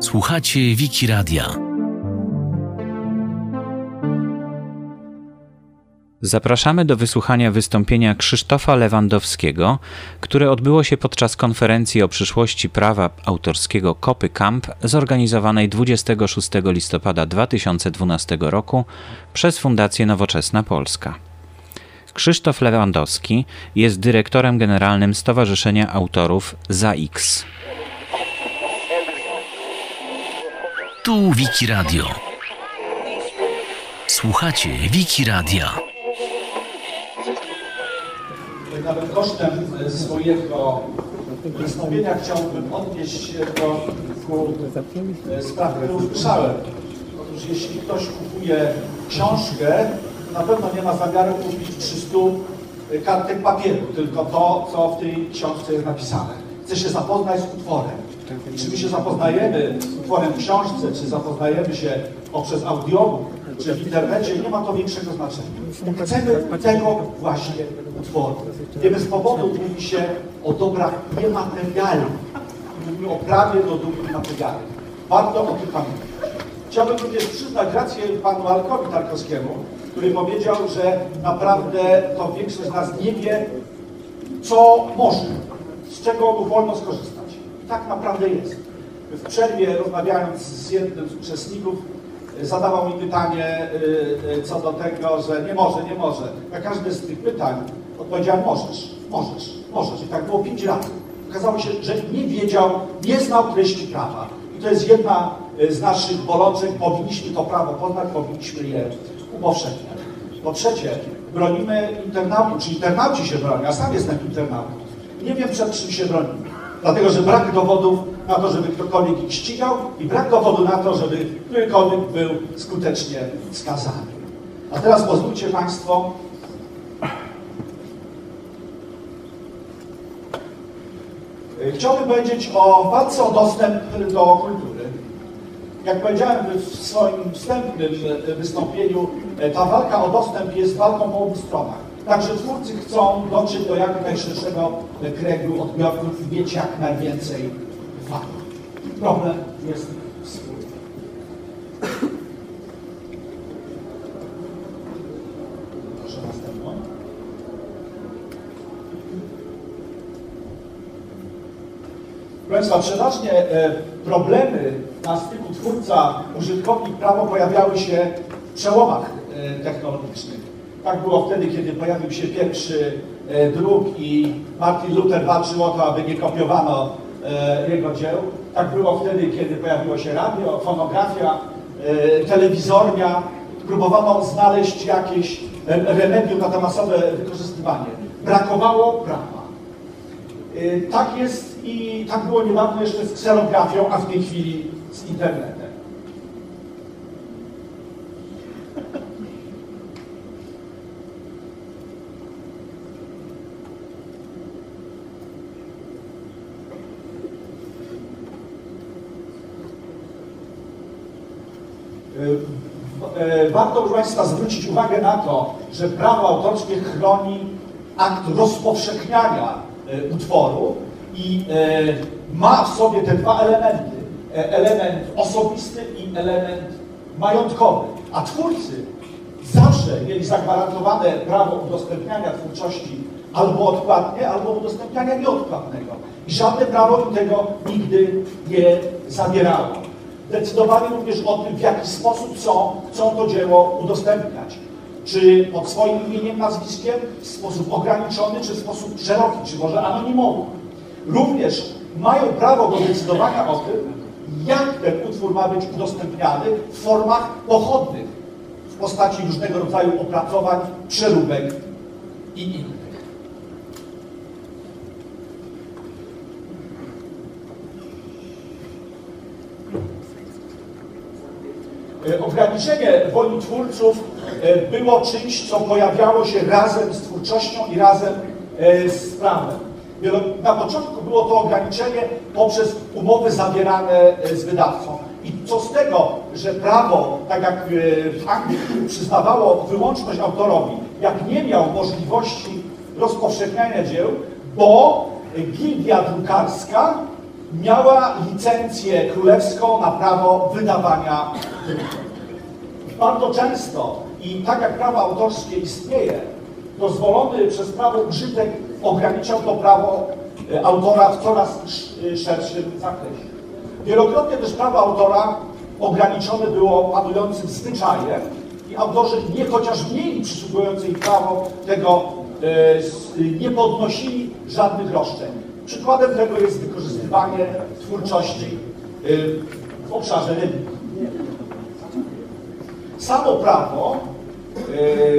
Słuchacie Wiki Radia. Zapraszamy do wysłuchania wystąpienia Krzysztofa Lewandowskiego, które odbyło się podczas konferencji o przyszłości prawa autorskiego Kopy Camp zorganizowanej 26 listopada 2012 roku przez Fundację Nowoczesna Polska. Krzysztof Lewandowski jest dyrektorem generalnym Stowarzyszenia Autorów ZAX. Tu Wiki Radio. Słuchacie Wiki Radia. Nawet kosztem swojego wystąpienia chciałbym odnieść się do kilku spraw, które usłyszałem. Otóż jeśli ktoś kupuje książkę, na pewno nie ma zamiaru kupić 300 kartek papieru, tylko to, co w tej książce jest napisane. Chce się zapoznać z utworem. I czy my się zapoznajemy z utworem w książce, czy zapoznajemy się poprzez audiobook, czy w internecie, nie ma to większego znaczenia. Chcemy tego właśnie utworu. Nie bez powodu mówi się o dobrach niematerialnych. Mówi o prawie do dóbr materialnych. Warto o tym pamiętać. Chciałbym również przyznać rację panu Alkowi Tarkowskiemu, który powiedział, że naprawdę to większość z nas nie wie, co może, z czego mu wolno skorzystać. Tak naprawdę jest. W przerwie rozmawiając z jednym z uczestników, zadawał mi pytanie co do tego, że nie może, nie może. Na każde z tych pytań odpowiedziałem możesz, możesz, możesz. I tak było pięć razy. Okazało się, że nie wiedział, nie znał treści prawa. I to jest jedna z naszych bolączek. Powinniśmy to prawo poznać, powinniśmy je upowszechniać. Po trzecie, bronimy internautów, czy internauci się bronią. Ja sam jestem internautą. Nie wiem, przed czym się bronimy. Dlatego, że brak dowodów na to, żeby ktokolwiek ich ścigał i brak dowodu na to, żeby którykolwiek był skutecznie skazany. A teraz pozwólcie Państwo, Chciałbym powiedzieć o walce o dostęp do kultury. Jak powiedziałem w swoim wstępnym wystąpieniu, ta walka o dostęp jest walką po obu stronach. Także twórcy chcą dotrzeć do jak najszerszego kręgu odbiorców i mieć jak najwięcej fanów. Problem jest wspólny. Proszę następną. Państwa, przeważnie e, problemy na styku twórca-użytkownik prawo pojawiały się w przełomach e, technologicznych. Tak było wtedy, kiedy pojawił się pierwszy e, druk i Martin Luther walczył o to, aby nie kopiowano jego dzieł. Tak było wtedy, kiedy pojawiło się radio, fonografia, telewizornia. Próbowano znaleźć jakieś remedium na to masowe wykorzystywanie. Brakowało prawa. Tak jest i tak było niedawno jeszcze z ksenografią, a w tej chwili z internetem. Warto, proszę Państwa, zwrócić uwagę na to, że prawo autorskie chroni akt rozpowszechniania utworu i ma w sobie te dwa elementy. Element osobisty i element majątkowy. A twórcy zawsze mieli zagwarantowane prawo udostępniania twórczości albo odpłatnie, albo udostępniania nieodpłatnego. I żadne prawo tego nigdy nie zabierało decydowali również o tym, w jaki sposób chcą, chcą to dzieło udostępniać. Czy pod swoim imieniem, nazwiskiem, w sposób ograniczony, czy w sposób szeroki, czy może anonimowy. Również mają prawo do decydowania o tym, jak ten utwór ma być udostępniany w formach pochodnych, w postaci różnego rodzaju opracowań, przeróbek i innych. Ograniczenie woli twórców było czymś, co pojawiało się razem z twórczością i razem z prawem. Na początku było to ograniczenie poprzez umowy zawierane z wydawcą. I co z tego, że prawo, tak jak w Anglii, przyznawało wyłączność autorowi, jak nie miał możliwości rozpowszechniania dzieł, bo gildia drukarska miała licencję królewską na prawo wydawania Bardzo często i tak jak prawo autorskie istnieje, dozwolony przez prawo użytek ograniczał to prawo e, autora w coraz e, szerszym zakresie. Wielokrotnie też prawo autora ograniczone było panującym zwyczajem i autorzy nie chociaż mieli przysługujące im prawo tego e, nie podnosili żadnych roszczeń. Przykładem tego jest wykorzystywanie twórczości w obszarze religii. Samo prawo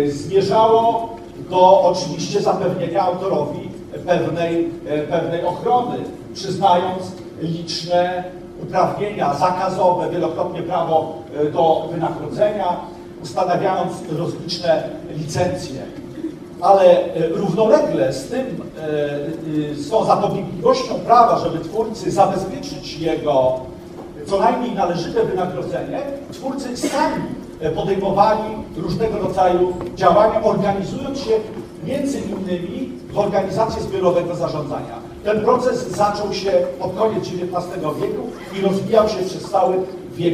zmierzało do oczywiście zapewnienia autorowi pewnej, pewnej ochrony, przyznając liczne uprawnienia zakazowe, wielokrotnie prawo e, do wynagrodzenia, ustanawiając rozliczne licencje. Ale e, równolegle z tym, e, z tą zapobiegliwością prawa, żeby twórcy zabezpieczyć jego co najmniej należyte wynagrodzenie, twórcy sami podejmowali różnego rodzaju działania, organizując się między innymi w organizację zbiorowego zarządzania. Ten proces zaczął się pod koniec XIX wieku i rozwijał się przez cały wiek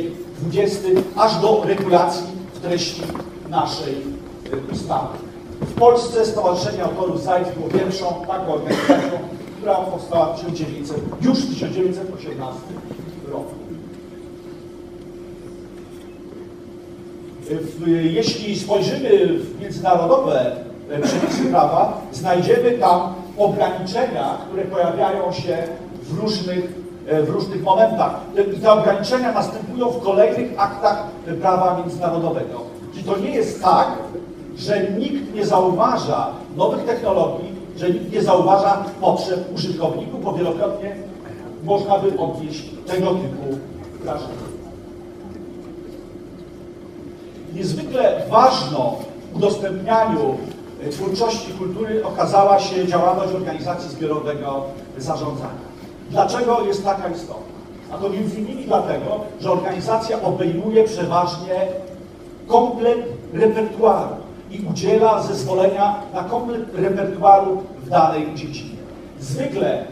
XX, aż do regulacji w treści naszej ustawy. W Polsce Stowarzyszenie Autorów Zajc było pierwszą taką organizacją, która powstała w 1900, już w 1918 roku. Jeśli spojrzymy w międzynarodowe e, przepisy prawa, znajdziemy tam ograniczenia, które pojawiają się w różnych, e, w różnych momentach. I te ograniczenia następują w kolejnych aktach prawa międzynarodowego. Czyli to nie jest tak, że nikt nie zauważa nowych technologii, że nikt nie zauważa potrzeb użytkowników, bo wielokrotnie można by odnieść tego typu wrażenie. Niezwykle ważną w udostępnianiu e, twórczości kultury okazała się działalność organizacji zbiorowego zarządzania. Dlaczego jest taka istotna? A to między innymi dlatego, że organizacja obejmuje przeważnie komplet repertuaru i udziela zezwolenia na komplet repertuaru w danej dziedzinie. Zwykle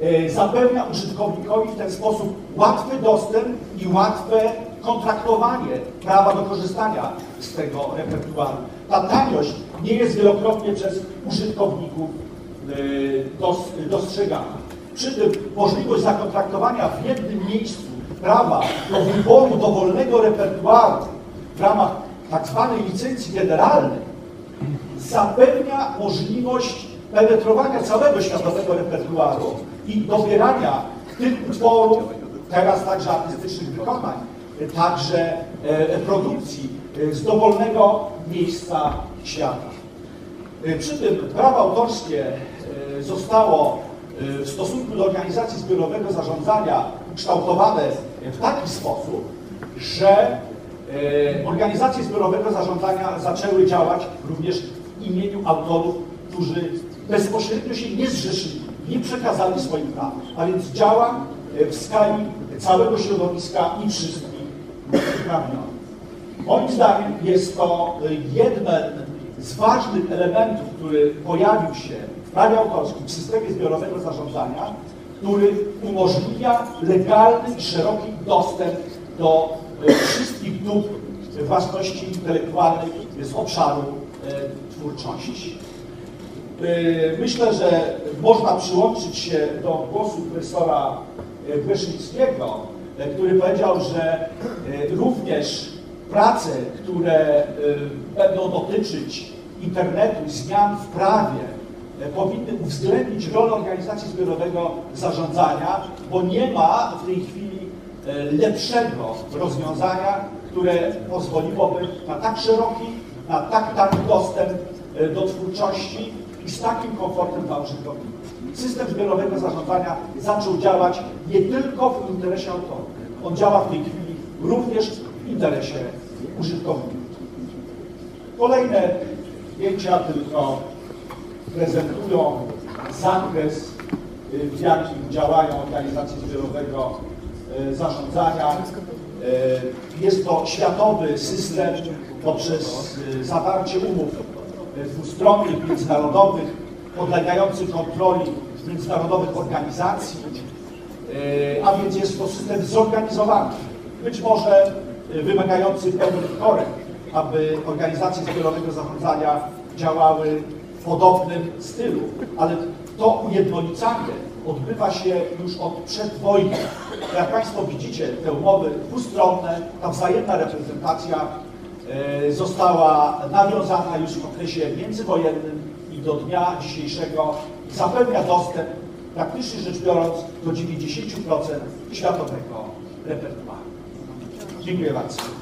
e, zapewnia użytkownikowi w ten sposób łatwy dostęp i łatwe kontraktowanie prawa do korzystania z tego repertuaru. Ta taniość nie jest wielokrotnie przez użytkowników y, dostrzegana. Przy tym możliwość zakontraktowania w jednym miejscu prawa do wyboru dowolnego repertuaru w ramach tak zwanej licencji generalnej zapewnia możliwość penetrowania całego światowego repertuaru i dobierania tych utworów, teraz także artystycznych wykonań, także e, produkcji e, z dowolnego miejsca świata. E, przy tym prawo autorskie zostało w stosunku do organizacji zbiorowego zarządzania ukształtowane w taki sposób, że organizacje zbiorowego zarządzania zaczęły działać również w imieniu autorów, którzy bezpośrednio się nie zrzeszyli, nie przekazali swoich praw, a więc działa w skali całego środowiska i wszystkich uprawniony. Moim zdaniem jest to jeden z ważnych elementów, który pojawił się w prawie autorskim, w systemie zbiorowego zarządzania, który umożliwia legalny i szeroki dostęp do e, wszystkich dóbr własności intelektualnej z obszaru e, twórczości. E, myślę, że można przyłączyć się do głosu profesora Wyszyńskiego, który powiedział, że również prace, które będą dotyczyć internetu zmian w prawie, powinny uwzględnić rolę organizacji zbiorowego zarządzania, bo nie ma w tej chwili lepszego rozwiązania, które pozwoliłoby na tak szeroki, na tak tani dostęp do twórczości i z takim komfortem dla użytkowników system zbiorowego zarządzania zaczął działać nie tylko w interesie autorów. On działa w tej chwili również w interesie użytkowników. Kolejne zdjęcia tylko prezentują zakres, y, w jakim działają organizacje zbiorowego zarządzania. Y, jest to światowy system poprzez zawarcie umów dwustronnych, międzynarodowych, podlegający kontroli międzynarodowych organizacji. a więc jest to system zorganizowany, być może wymagający pewnych korekt, aby organizacje zbiorowego zarządzania działały w podobnym stylu, ale to ujednolicanie odbywa się już od przedwojny. Jak Państwo widzicie, te umowy dwustronne, ta wzajemna reprezentacja e, została nawiązana już w okresie międzywojennym i do dnia dzisiejszego zapewnia dostęp, praktycznie rzecz biorąc, do 90% światowego repertuaru. Dziękuję bardzo.